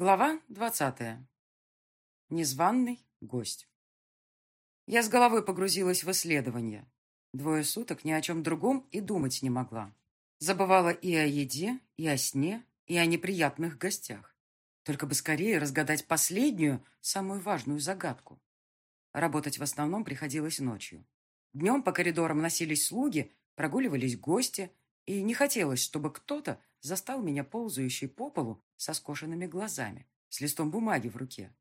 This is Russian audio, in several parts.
Глава двадцатая. Незваный гость. Я с головой погрузилась в исследование. Двое суток ни о чем другом и думать не могла. Забывала и о еде, и о сне, и о неприятных гостях. Только бы скорее разгадать последнюю, самую важную загадку. Работать в основном приходилось ночью. Днем по коридорам носились слуги, прогуливались гости, и не хотелось, чтобы кто-то застал меня ползающей по полу со скошенными глазами, с листом бумаги в руке.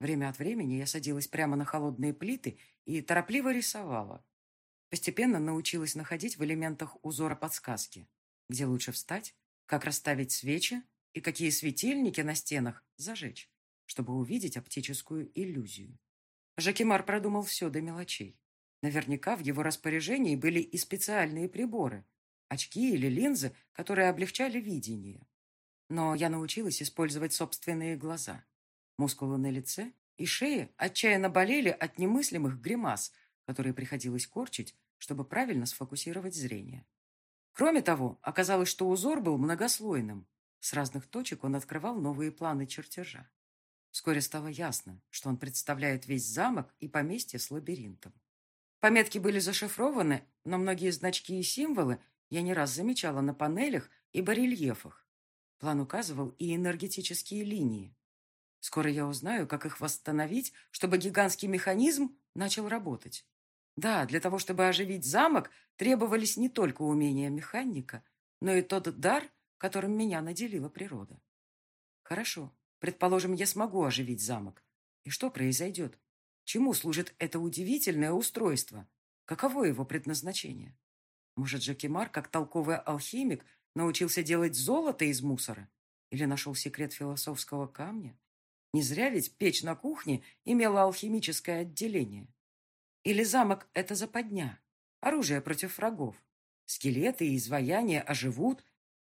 Время от времени я садилась прямо на холодные плиты и торопливо рисовала. Постепенно научилась находить в элементах узора подсказки, где лучше встать, как расставить свечи и какие светильники на стенах зажечь, чтобы увидеть оптическую иллюзию. Жакимар продумал все до мелочей. Наверняка в его распоряжении были и специальные приборы, очки или линзы, которые облегчали видение. Но я научилась использовать собственные глаза. Мускулы на лице и шее отчаянно болели от немыслимых гримас, которые приходилось корчить, чтобы правильно сфокусировать зрение. Кроме того, оказалось, что узор был многослойным. С разных точек он открывал новые планы чертежа. Вскоре стало ясно, что он представляет весь замок и поместье с лабиринтом. Пометки были зашифрованы, но многие значки и символы я не раз замечала на панелях и барельефах. План указывал и энергетические линии. Скоро я узнаю, как их восстановить, чтобы гигантский механизм начал работать. Да, для того, чтобы оживить замок, требовались не только умения механика, но и тот дар, которым меня наделила природа. Хорошо, предположим, я смогу оживить замок. И что произойдет? Чему служит это удивительное устройство? Каково его предназначение? Может, Жакимар, как толковый алхимик, научился делать золото из мусора? Или нашел секрет философского камня? Не зря ведь печь на кухне имела алхимическое отделение. Или замок — это западня, оружие против врагов. Скелеты и изваяния оживут,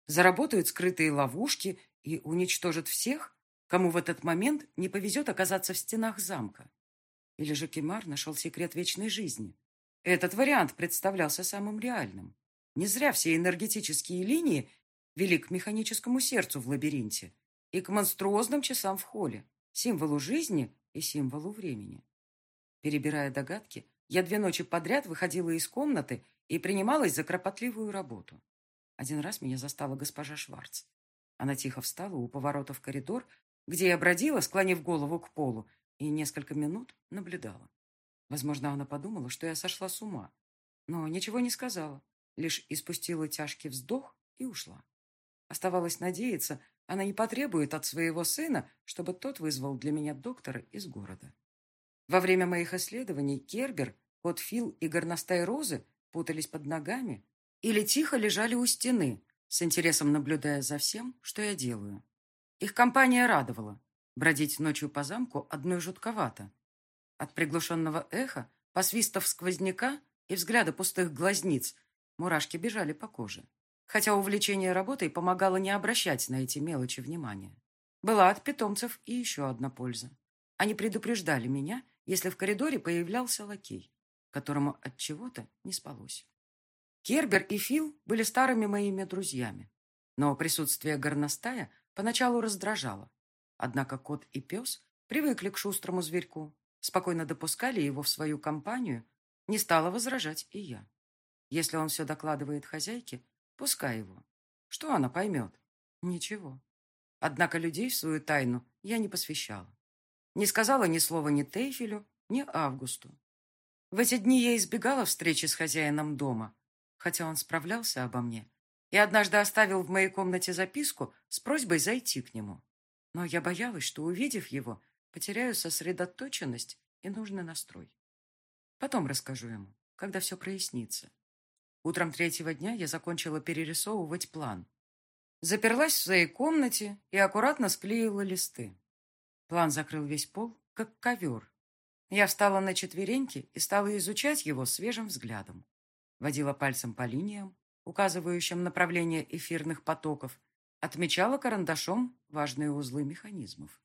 заработают скрытые ловушки и уничтожат всех, кому в этот момент не повезет оказаться в стенах замка. Или же Кемар нашел секрет вечной жизни, этот вариант представлялся самым реальным. Не зря все энергетические линии вели к механическому сердцу в лабиринте и к монструозным часам в холле, символу жизни и символу времени. Перебирая догадки, я две ночи подряд выходила из комнаты и принималась за кропотливую работу. Один раз меня застала госпожа Шварц. Она тихо встала у поворота в коридор, где я бродила, склонив голову к полу, и несколько минут наблюдала. Возможно, она подумала, что я сошла с ума, но ничего не сказала, лишь испустила тяжкий вздох и ушла. Оставалось надеяться, она не потребует от своего сына, чтобы тот вызвал для меня доктора из города. Во время моих исследований Кербер, кот Фил и горностай Розы путались под ногами или тихо лежали у стены, с интересом наблюдая за всем, что я делаю. Их компания радовала. Бродить ночью по замку одной жутковато, от приглушенного эха, посвистов сквозняка и взгляда пустых глазниц мурашки бежали по коже. Хотя увлечение работой помогало не обращать на эти мелочи внимания. Была от питомцев и еще одна польза. Они предупреждали меня, если в коридоре появлялся лакей, которому от чего-то не спалось. Кербер и Фил были старыми моими друзьями, но присутствие горностая поначалу раздражало. Однако кот и пес привыкли к шустрому зверьку спокойно допускали его в свою компанию, не стала возражать и я. Если он все докладывает хозяйке, пускай его. Что она поймет? Ничего. Однако людей в свою тайну я не посвящала. Не сказала ни слова ни Тейфелю, ни Августу. В эти дни я избегала встречи с хозяином дома, хотя он справлялся обо мне и однажды оставил в моей комнате записку с просьбой зайти к нему. Но я боялась, что, увидев его, потеряю сосредоточенность и нужный настрой. Потом расскажу ему, когда все прояснится. Утром третьего дня я закончила перерисовывать план. Заперлась в своей комнате и аккуратно склеила листы. План закрыл весь пол, как ковер. Я встала на четвереньки и стала изучать его свежим взглядом. Водила пальцем по линиям, указывающим направление эфирных потоков, отмечала карандашом важные узлы механизмов.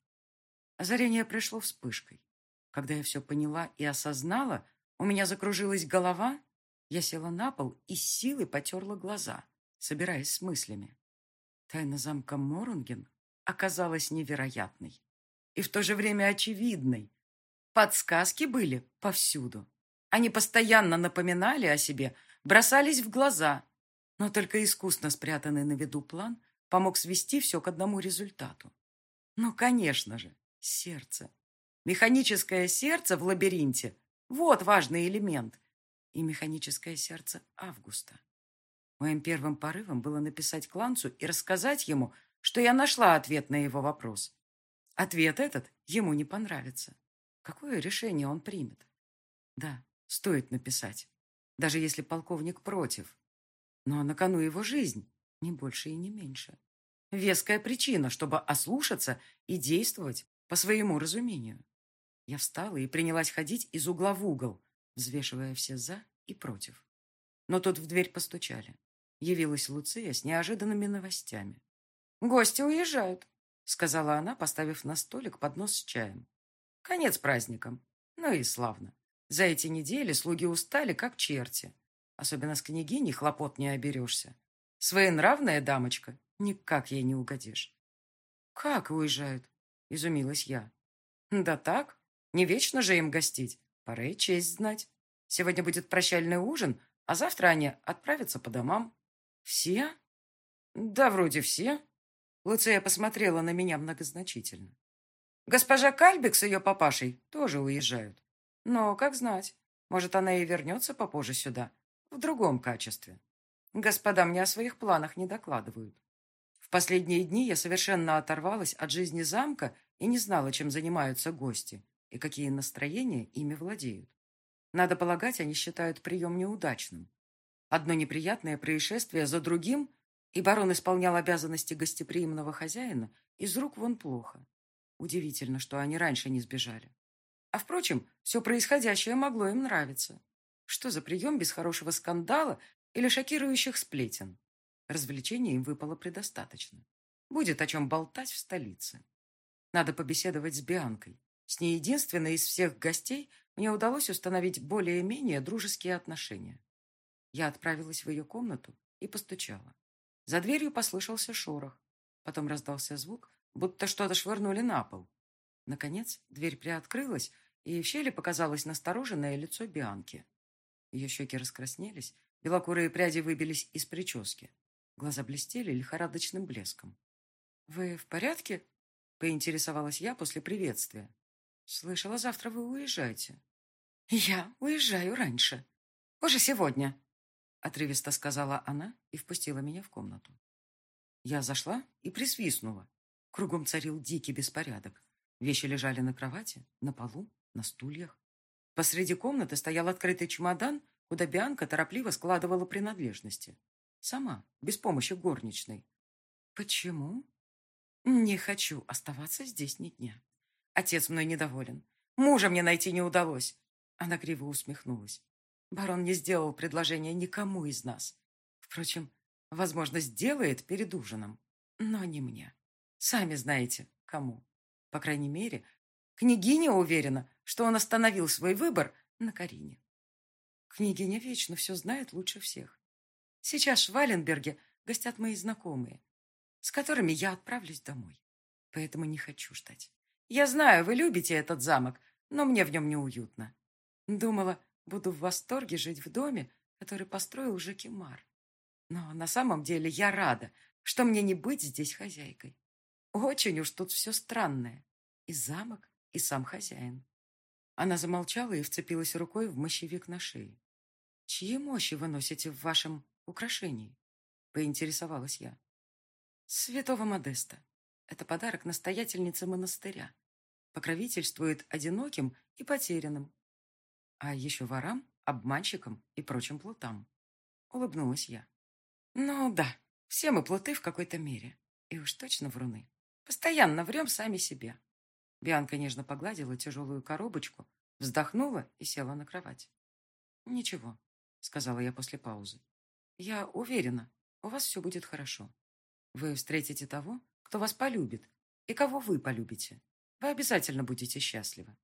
Озарение пришло вспышкой. Когда я все поняла и осознала, у меня закружилась голова, я села на пол и с силой потерла глаза, собираясь с мыслями. Тайна замка Морунген оказалась невероятной и в то же время очевидной. Подсказки были повсюду. Они постоянно напоминали о себе, бросались в глаза, но только искусно спрятанный на виду план помог свести все к одному результату. Ну, конечно же, сердце. Механическое сердце в лабиринте – вот важный элемент. И механическое сердце Августа. Моим первым порывом было написать Кланцу и рассказать ему, что я нашла ответ на его вопрос. Ответ этот ему не понравится. Какое решение он примет? Да, стоит написать, даже если полковник против. Но на кону его жизнь, не больше и не меньше. Веская причина, чтобы ослушаться и действовать по своему разумению. Я встала и принялась ходить из угла в угол, взвешивая все «за» и «против». Но тут в дверь постучали. Явилась Луция с неожиданными новостями. «Гости уезжают», — сказала она, поставив на столик поднос с чаем. «Конец праздникам. Ну и славно. За эти недели слуги устали, как черти. Особенно с княгиней хлопот не оберешься. Своенравная дамочка, никак ей не угодишь». «Как уезжают?» — изумилась я. «Да так. Не вечно же им гостить. Пора и честь знать. Сегодня будет прощальный ужин, а завтра они отправятся по домам». «Все?» «Да, вроде все». Луция посмотрела на меня многозначительно. «Госпожа Кальбик с ее папашей тоже уезжают. Но, как знать, может, она и вернется попозже сюда, в другом качестве. Господа мне о своих планах не докладывают. Последние дни я совершенно оторвалась от жизни замка и не знала, чем занимаются гости и какие настроения ими владеют. Надо полагать, они считают прием неудачным. Одно неприятное происшествие за другим, и барон исполнял обязанности гостеприимного хозяина из рук вон плохо. Удивительно, что они раньше не сбежали. А, впрочем, все происходящее могло им нравиться. Что за прием без хорошего скандала или шокирующих сплетен? Развлечений им выпало предостаточно. Будет о чем болтать в столице. Надо побеседовать с Бианкой. С ней единственной из всех гостей мне удалось установить более-менее дружеские отношения. Я отправилась в ее комнату и постучала. За дверью послышался шорох. Потом раздался звук, будто что-то швырнули на пол. Наконец, дверь приоткрылась, и в щели показалось настороженное лицо Бианки. Ее щеки раскраснелись, белокурые пряди выбились из прически. Глаза блестели лихорадочным блеском. «Вы в порядке?» — поинтересовалась я после приветствия. «Слышала, завтра вы уезжаете». «Я уезжаю раньше. Уже сегодня», Отрывисто сказала она и впустила меня в комнату. Я зашла и присвистнула. Кругом царил дикий беспорядок. Вещи лежали на кровати, на полу, на стульях. Посреди комнаты стоял открытый чемодан, куда Бианка торопливо складывала принадлежности. Сама, без помощи горничной. Почему? Не хочу оставаться здесь ни дня. Отец мной недоволен. Мужа мне найти не удалось. Она криво усмехнулась. Барон не сделал предложение никому из нас. Впрочем, возможно, сделает перед ужином, но не мне. Сами знаете, кому. По крайней мере, княгиня уверена, что он остановил свой выбор на Карине. Княгиня вечно все знает лучше всех. Сейчас в Валенберге гостят мои знакомые, с которыми я отправлюсь домой. Поэтому не хочу ждать. Я знаю, вы любите этот замок, но мне в нем неуютно. Думала, Буду в восторге жить в доме, который построил Жакимар. Но на самом деле я рада, что мне не быть здесь хозяйкой. Очень уж тут все странное. И замок, и сам хозяин. Она замолчала и вцепилась рукой в мощевик на шее. «Чьи мощи вы носите в вашем украшении?» Поинтересовалась я. «Святого Модеста. Это подарок настоятельницы монастыря. Покровительствует одиноким и потерянным, а еще ворам, обманщикам и прочим плутам. Улыбнулась я. Ну да, все мы плуты в какой-то мере. И уж точно вруны. Постоянно врем сами себе. Бианка нежно погладила тяжелую коробочку, вздохнула и села на кровать. «Ничего», — сказала я после паузы. «Я уверена, у вас все будет хорошо. Вы встретите того, кто вас полюбит, и кого вы полюбите. Вы обязательно будете счастливы».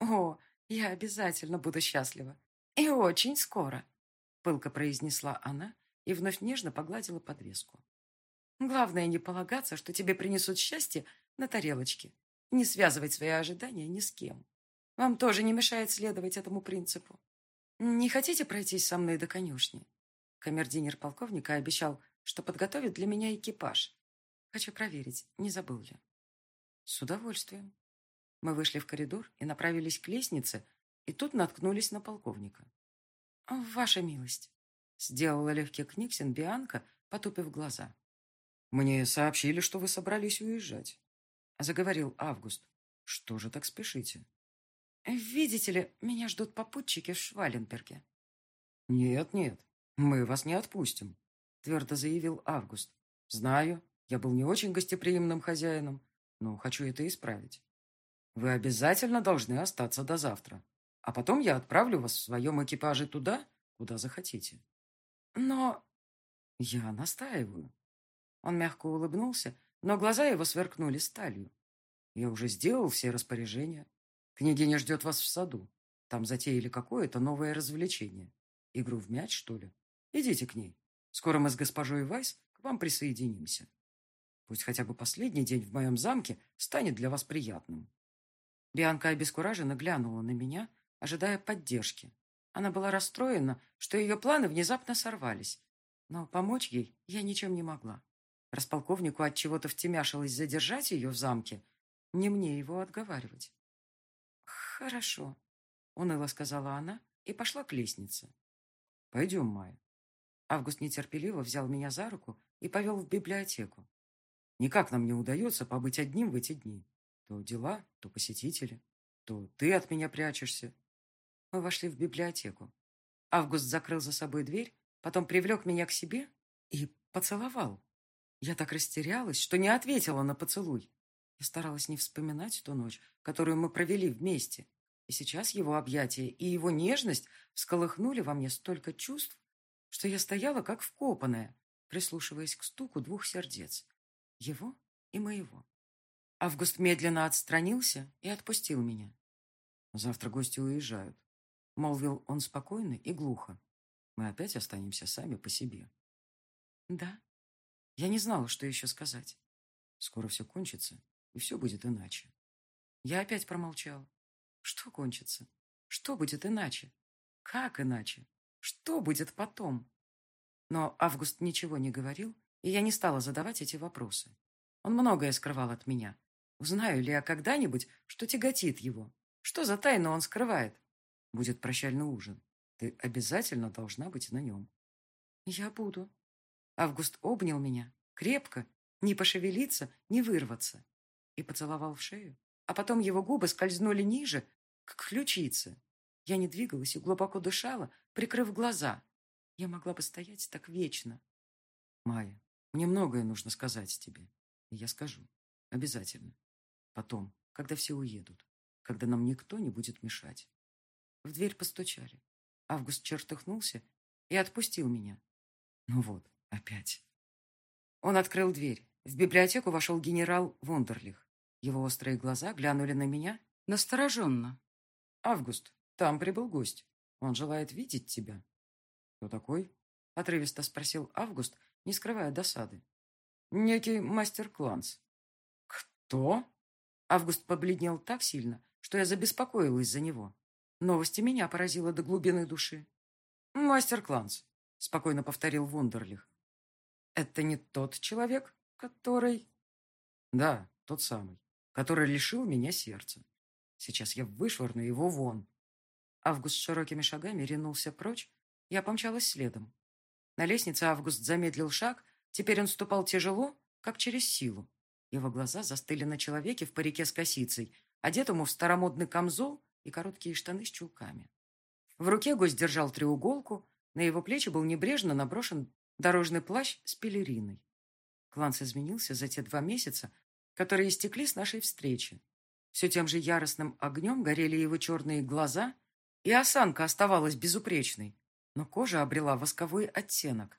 «О, «Я обязательно буду счастлива. И очень скоро», — пылко произнесла она и вновь нежно погладила подвеску. Главное не полагаться, что тебе принесут счастье на тарелочке. Не связывать свои ожидания ни с кем. Вам тоже не мешает следовать этому принципу. Не хотите пройтись со мной до конюшни? Камердинер полковника обещал, что подготовит для меня экипаж. Хочу проверить, не забыл ли. С удовольствием. Мы вышли в коридор и направились к лестнице, и тут наткнулись на полковника. «Ваша милость», — сделала легкий книгсин Бианка, потупив глаза. «Мне сообщили, что вы собрались уезжать», — заговорил Август. «Что же так спешите?» «Видите ли, меня ждут попутчики в Шваленберге». «Нет, нет, мы вас не отпустим», — твердо заявил Август. «Знаю, я был не очень гостеприимным хозяином, но хочу это исправить. Вы обязательно должны остаться до завтра, а потом я отправлю вас в своем экипаже туда, куда захотите. Но я настаиваю. Он мягко улыбнулся, но глаза его сверкнули сталью. Я уже сделал все распоряжения. Княгиня ждет вас в саду. Там затеяли какое-то новое развлечение. Игру в мяч, что ли? Идите к ней. Скоро мы с госпожой Вайс к вам присоединимся. Пусть хотя бы последний день в моем замке станет для вас приятным. Бианка обескураженно глянула на меня, ожидая поддержки. Она была расстроена, что ее планы внезапно сорвались. Но помочь ей я ничем не могла. Располковнику от чего-то втемяшилось задержать ее в замке. Не мне его отговаривать. «Хорошо», — уныло сказала она и пошла к лестнице. «Пойдем, Майя». Август нетерпеливо взял меня за руку и повел в библиотеку. Никак нам не удается побыть одним в эти дни. То дела, то посетители, то ты от меня прячешься. Мы вошли в библиотеку. Август закрыл за собой дверь, потом привлек меня к себе и поцеловал. Я так растерялась, что не ответила на поцелуй. Я старалась не вспоминать ту ночь, которую мы провели вместе. И сейчас его объятия и его нежность всколыхнули во мне столько чувств, что я стояла как вкопанная, прислушиваясь к стуку двух сердец. Его и моего. Август медленно отстранился и отпустил меня. «Завтра гости уезжают», — молвил он спокойно и глухо. «Мы опять останемся сами по себе». «Да». Я не знала, что еще сказать. «Скоро все кончится, и все будет иначе». Я опять промолчала. Что кончится? Что будет иначе? Как иначе? Что будет потом? Но Август ничего не говорил, и я не стала задавать эти вопросы. Он многое скрывал от меня, Узнаю ли я когда-нибудь, что тяготит его? Что за тайну он скрывает? Будет прощальный ужин. Ты обязательно должна быть на нем. Я буду. Август обнял меня. Крепко. Не пошевелиться, не вырваться. И поцеловал в шею. А потом его губы скользнули ниже, к ключице. Я не двигалась и глубоко дышала, прикрыв глаза. Я могла бы стоять так вечно. Майя, мне многое нужно сказать тебе. И я скажу. Обязательно. Потом, когда все уедут, когда нам никто не будет мешать. В дверь постучали. Август чертыхнулся и отпустил меня. Ну вот, опять. Он открыл дверь. В библиотеку вошел генерал Вундерлих. Его острые глаза глянули на меня настороженно. «Август, там прибыл гость. Он желает видеть тебя». «Кто такой?» — отрывисто спросил Август, не скрывая досады. «Некий мастер Кланс». «Кто?» Август побледнел так сильно, что я забеспокоилась за него. Новости меня поразила до глубины души. «Мастер Кланс», — спокойно повторил Вундерлих. «Это не тот человек, который...» «Да, тот самый, который лишил меня сердца. Сейчас я вышвырну его вон». Август широкими шагами ринулся прочь, я помчалась следом. На лестнице Август замедлил шаг, теперь он ступал тяжело, как через силу. Его глаза застыли на человеке в парике с косицей, одетому в старомодный камзол и короткие штаны с чулками. В руке гость держал треуголку, на его плечи был небрежно наброшен дорожный плащ с пелериной. Кланс изменился за те два месяца, которые истекли с нашей встречи. Все тем же яростным огнем горели его черные глаза, и осанка оставалась безупречной, но кожа обрела восковой оттенок.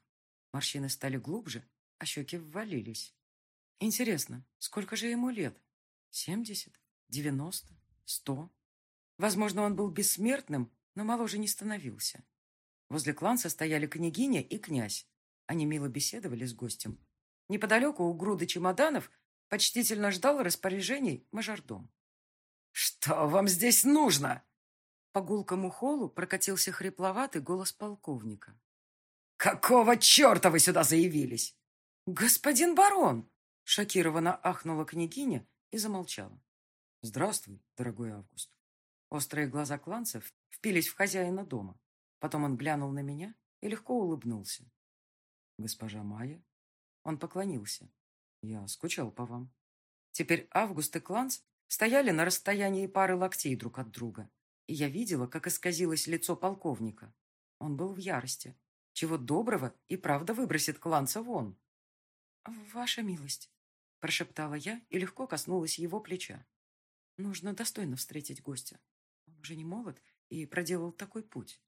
Морщины стали глубже, а щеки ввалились. Интересно, сколько же ему лет? Семьдесят? Девяносто? Сто? Возможно, он был бессмертным, но моложе не становился. Возле кланца стояли княгиня и князь. Они мило беседовали с гостем. Неподалеку у груды чемоданов почтительно ждал распоряжений мажордом. «Что вам здесь нужно?» По гулкому холлу прокатился хрипловатый голос полковника. «Какого черта вы сюда заявились?» «Господин барон!» Шокированно ахнула княгиня и замолчала. «Здравствуй, дорогой Август». Острые глаза кланцев впились в хозяина дома. Потом он глянул на меня и легко улыбнулся. «Госпожа Майя?» Он поклонился. «Я скучал по вам». Теперь Август и Кланц стояли на расстоянии пары локтей друг от друга, и я видела, как исказилось лицо полковника. Он был в ярости. Чего доброго и правда выбросит Кланца вон. «Ваша милость», — прошептала я и легко коснулась его плеча. «Нужно достойно встретить гостя. Он уже не молод и проделал такой путь».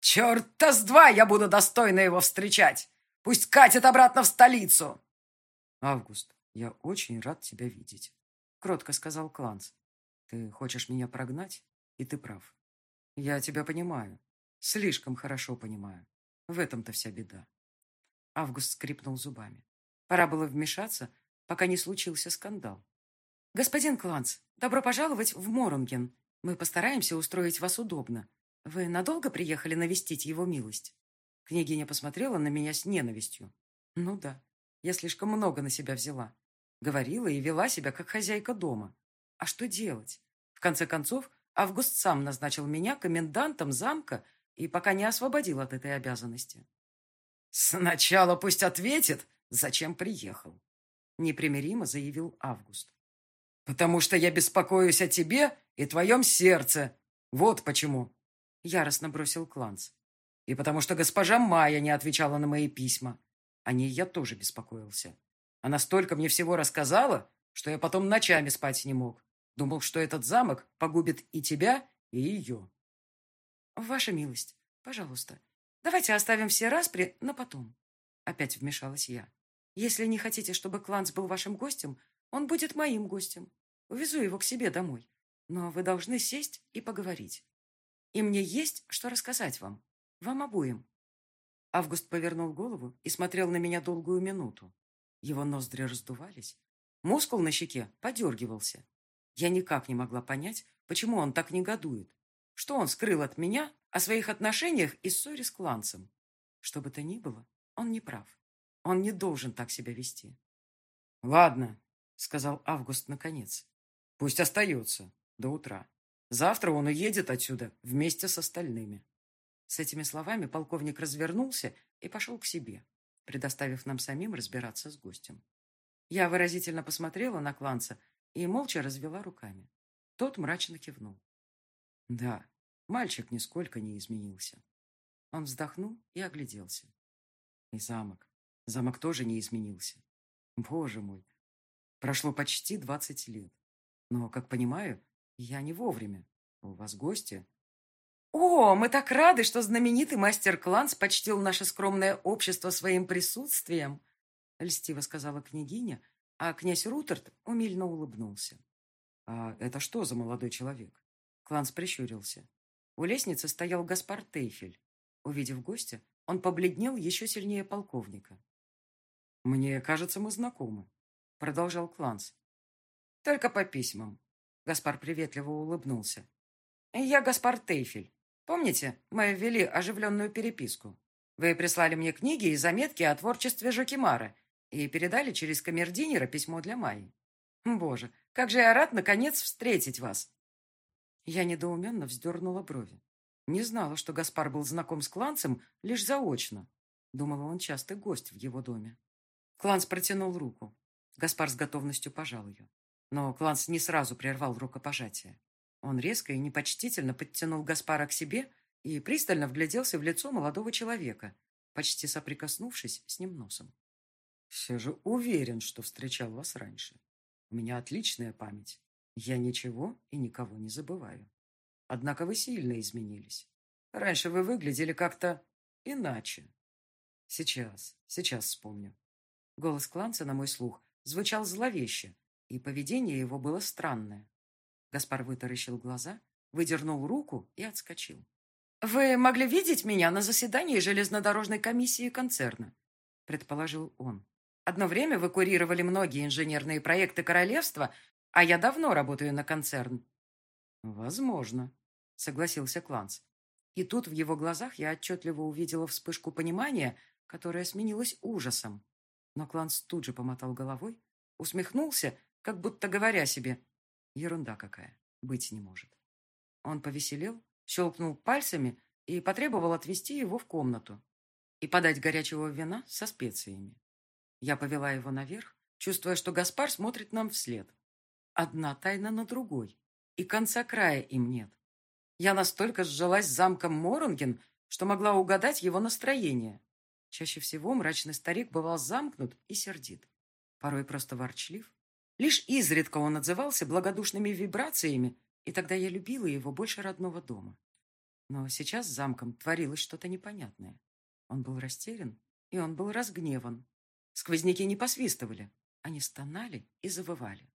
«Черта с два я буду достойно его встречать! Пусть катит обратно в столицу!» «Август, я очень рад тебя видеть», — кротко сказал Кланц. «Ты хочешь меня прогнать, и ты прав. Я тебя понимаю, слишком хорошо понимаю. В этом-то вся беда». Август скрипнул зубами. Пора было вмешаться, пока не случился скандал. «Господин Кланц, добро пожаловать в Моронген. Мы постараемся устроить вас удобно. Вы надолго приехали навестить его милость?» Княгиня посмотрела на меня с ненавистью. «Ну да, я слишком много на себя взяла. Говорила и вела себя, как хозяйка дома. А что делать? В конце концов, Август сам назначил меня комендантом замка и пока не освободил от этой обязанности. «Сначала пусть ответит, зачем приехал», — непримиримо заявил Август. «Потому что я беспокоюсь о тебе и твоем сердце. Вот почему», — яростно бросил Кланц. «И потому что госпожа Майя не отвечала на мои письма. О ней я тоже беспокоился. Она столько мне всего рассказала, что я потом ночами спать не мог. Думал, что этот замок погубит и тебя, и ее». «Ваша милость, пожалуйста, давайте оставим все распри на потом», — опять вмешалась я. «Если не хотите, чтобы Кланс был вашим гостем, он будет моим гостем. Увезу его к себе домой. Но вы должны сесть и поговорить. И мне есть что рассказать вам. Вам обоим. Август повернул голову и смотрел на меня долгую минуту. Его ноздри раздувались. Мускул на щеке подергивался. Я никак не могла понять, почему он так негодует. Что он скрыл от меня о своих отношениях и ссоре с кланцем. Что бы то ни было, он не прав. Он не должен так себя вести. «Ладно», — сказал Август наконец. «Пусть остается до утра. Завтра он уедет отсюда вместе с остальными». С этими словами полковник развернулся и пошел к себе, предоставив нам самим разбираться с гостем. Я выразительно посмотрела на Кланца и молча развела руками. Тот мрачно кивнул. Да, мальчик нисколько не изменился. Он вздохнул и огляделся. И замок. Замок тоже не изменился. Боже мой, прошло почти двадцать лет. Но, как понимаю, я не вовремя. У вас гости. «О, мы так рады, что знаменитый мастер-клан почтил наше скромное общество своим присутствием!» Льстиво сказала княгиня, а князь Рутерт умильно улыбнулся. «А это что за молодой человек?» Кланс прищурился. У лестницы стоял Гаспар Тейфель. Увидев гостя, он побледнел еще сильнее полковника. «Мне кажется, мы знакомы», — продолжал Кланс. «Только по письмам». Гаспар приветливо улыбнулся. «Я Гаспар Тейфель. Помните, мы ввели оживленную переписку? Вы прислали мне книги и заметки о творчестве Жокимара и передали через камердинера письмо для Майи. Боже, как же я рад, наконец, встретить вас!» Я недоуменно вздернула брови. Не знала, что Гаспар был знаком с Кланцем лишь заочно. Думала, он частый гость в его доме. Кланц протянул руку. Гаспар с готовностью пожал ее. Но Кланц не сразу прервал рукопожатие. Он резко и непочтительно подтянул Гаспара к себе и пристально вгляделся в лицо молодого человека, почти соприкоснувшись с ним носом. «Все же уверен, что встречал вас раньше. У меня отличная память. Я ничего и никого не забываю. Однако вы сильно изменились. Раньше вы выглядели как-то иначе. Сейчас, сейчас вспомню. Голос Кланца на мой слух звучал зловеще, и поведение его было странное. Гаспар вытаращил глаза, выдернул руку и отскочил. «Вы могли видеть меня на заседании железнодорожной комиссии концерна», предположил он. Одно время вы курировали многие инженерные проекты королевства, а я давно работаю на концерн». «Возможно», — согласился Кланс. И тут в его глазах я отчетливо увидела вспышку понимания, которая сменилась ужасом. Но Кланс тут же помотал головой, усмехнулся, как будто говоря себе, ерунда какая, быть не может. Он повеселел, щелкнул пальцами и потребовал отвезти его в комнату и подать горячего вина со специями. Я повела его наверх, чувствуя, что Гаспар смотрит нам вслед. Одна тайна на другой, и конца края им нет. Я настолько сжалась с замком Моронген, что могла угадать его настроение. Чаще всего мрачный старик бывал замкнут и сердит. Порой просто ворчлив. Лишь изредка он отзывался благодушными вибрациями, и тогда я любила его больше родного дома. Но сейчас с замком творилось что-то непонятное. Он был растерян, и он был разгневан. Сквозняки не посвистывали, они стонали и завывали.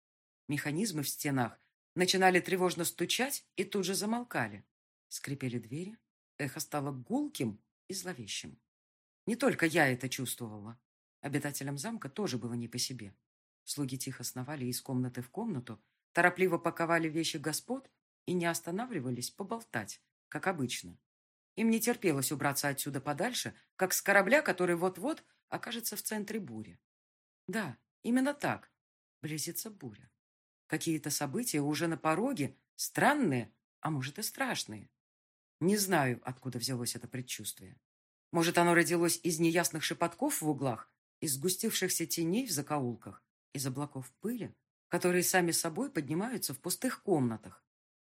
Механизмы в стенах начинали тревожно стучать и тут же замолкали. Скрипели двери, эхо стало гулким и зловещим. Не только я это чувствовала. Обитателям замка тоже было не по себе. Слуги тихо сновали из комнаты в комнату, торопливо паковали вещи господ и не останавливались поболтать, как обычно. Им не терпелось убраться отсюда подальше, как с корабля, который вот-вот окажется в центре бури. Да, именно так. Близится буря. Какие-то события уже на пороге, странные, а может и страшные. Не знаю, откуда взялось это предчувствие. Может, оно родилось из неясных шепотков в углах, из сгустившихся теней в закоулках, из облаков пыли, которые сами собой поднимаются в пустых комнатах.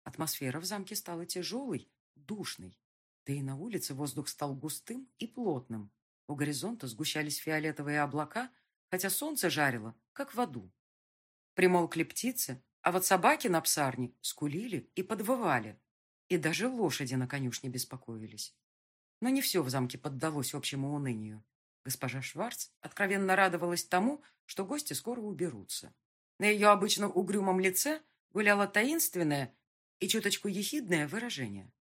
Атмосфера в замке стала тяжелой, душной. Да и на улице воздух стал густым и плотным. У горизонта сгущались фиолетовые облака, хотя солнце жарило, как в аду. Примолкли птицы, а вот собаки на псарне скулили и подвывали. И даже лошади на конюшне беспокоились. Но не все в замке поддалось общему унынию. Госпожа Шварц откровенно радовалась тому, что гости скоро уберутся. На ее обычно угрюмом лице гуляло таинственное и чуточку ехидное выражение.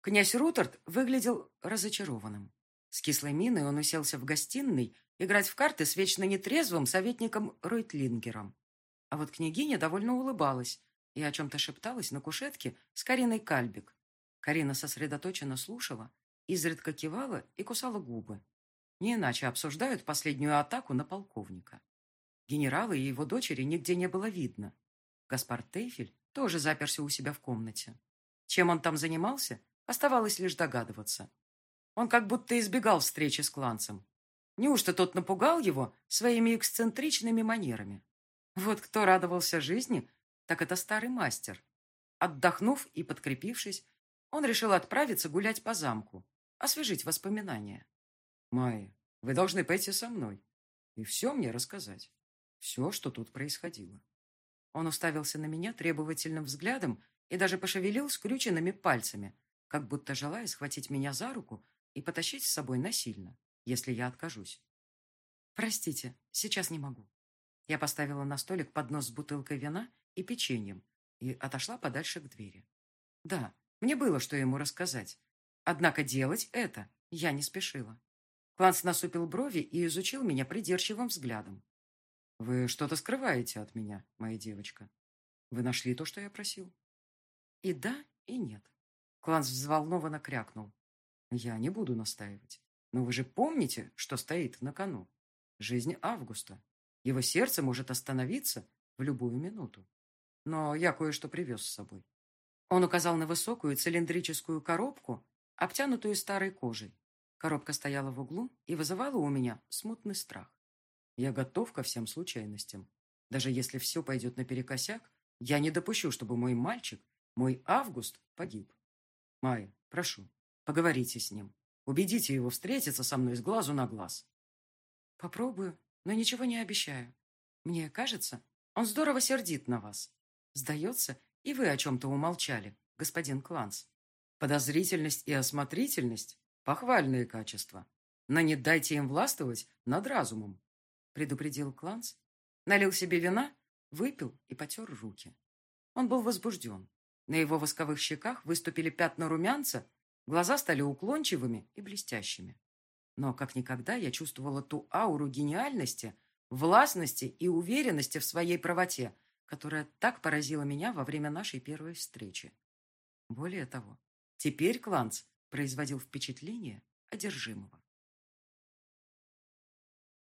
Князь Рутерт выглядел разочарованным. С кислой миной он уселся в гостиной играть в карты с вечно нетрезвым советником Ройтлингером. А вот княгиня довольно улыбалась и о чем-то шепталась на кушетке с Кариной Кальбик. Карина сосредоточенно слушала, изредка кивала и кусала губы. Не иначе обсуждают последнюю атаку на полковника. Генерала и его дочери нигде не было видно. Гаспар Тейфель тоже заперся у себя в комнате. Чем он там занимался, оставалось лишь догадываться. Он как будто избегал встречи с кланцем. Неужто тот напугал его своими эксцентричными манерами? Вот кто радовался жизни, так это старый мастер. Отдохнув и подкрепившись, он решил отправиться гулять по замку, освежить воспоминания. Майя, вы должны пойти со мной и все мне рассказать. Все, что тут происходило. Он уставился на меня требовательным взглядом и даже пошевелил скрюченными пальцами, как будто желая схватить меня за руку и потащить с собой насильно, если я откажусь. «Простите, сейчас не могу». Я поставила на столик поднос с бутылкой вина и печеньем и отошла подальше к двери. Да, мне было что ему рассказать. Однако делать это я не спешила. Кланс насупил брови и изучил меня придирчивым взглядом. «Вы что-то скрываете от меня, моя девочка. Вы нашли то, что я просил?» И да, и нет. Кланс взволнованно крякнул. «Я не буду настаивать. Но вы же помните, что стоит на кону? Жизнь Августа. Его сердце может остановиться в любую минуту. Но я кое-что привез с собой». Он указал на высокую цилиндрическую коробку, обтянутую старой кожей. Коробка стояла в углу и вызывала у меня смутный страх. Я готов ко всем случайностям. Даже если все пойдет наперекосяк, я не допущу, чтобы мой мальчик, мой Август, погиб. Майя, прошу, поговорите с ним. Убедите его встретиться со мной с глазу на глаз. Попробую, но ничего не обещаю. Мне кажется, он здорово сердит на вас. Сдается, и вы о чем-то умолчали, господин Кланс. Подозрительность и осмотрительность Похвальные качества. Но не дайте им властвовать над разумом, предупредил Кланс. Налил себе вина, выпил и потер руки. Он был возбужден. На его восковых щеках выступили пятна румянца, глаза стали уклончивыми и блестящими. Но как никогда я чувствовала ту ауру гениальности, властности и уверенности в своей правоте, которая так поразила меня во время нашей первой встречи. Более того, теперь Кланц производил впечатление одержимого.